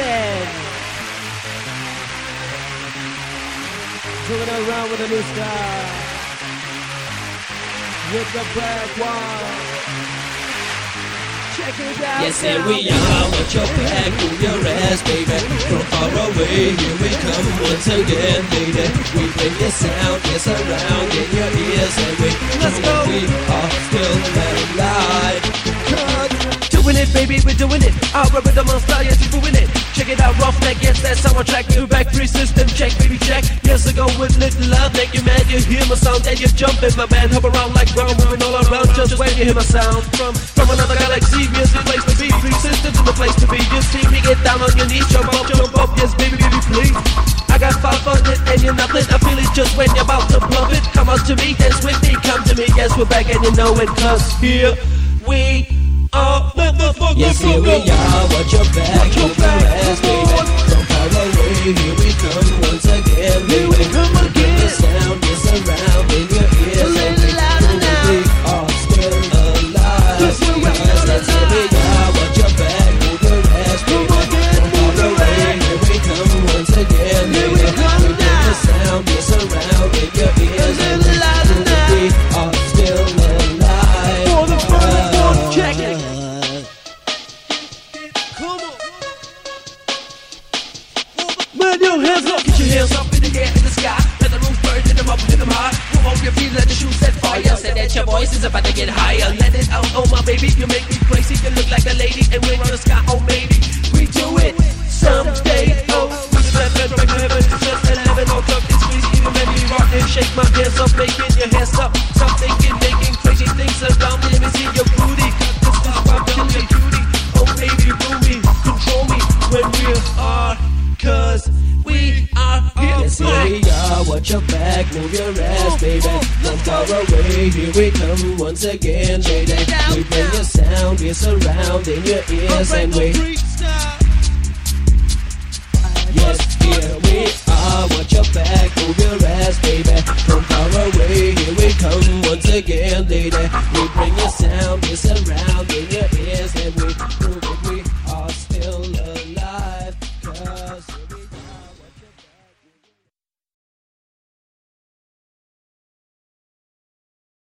Limited. Doing it around with a new style. With the black one. Yes, here we are, watch your back, move your ass, baby From far away, here we come once again, lady We bring the sound, yes, around in your ears And we, Let's go. we are still alive Doing it, baby, we're doing it. Our rhythm on style, yes, we're doing it. Check it out, roughneck, yes, that's our track. New back, free system, check, baby, check. Years ago with little love, make you mad. You hear my sound and you jump in, my man. Hop around like ground, moving all around just when you hear my sound. From from another galaxy, music place to be. Free systems in the place to be. You see me get down on your knees, jump up, jump up, yes, baby, baby, please. I got five on it and you're nothing. I feel it just when you're about to bluff it. Come on to me, dance with me, come to me. Yes, we're back and you know it, cause here we Yes, here we are, watch your back, your hands up. Get your hands up in the air, in the sky. Let the roof burn, hit them up, hit them high. Move off your feet, let the shoes set fire. Say that your voice is about to get higher. Let it out, oh my baby. You make me crazy. You look like a lady, and we're on the sky, We are, watch your back, move your ass, baby. From far away, here we come once again, baby. We bring your sound, it's around in your ears, and we, yes, here we are, watch your back, move your ass,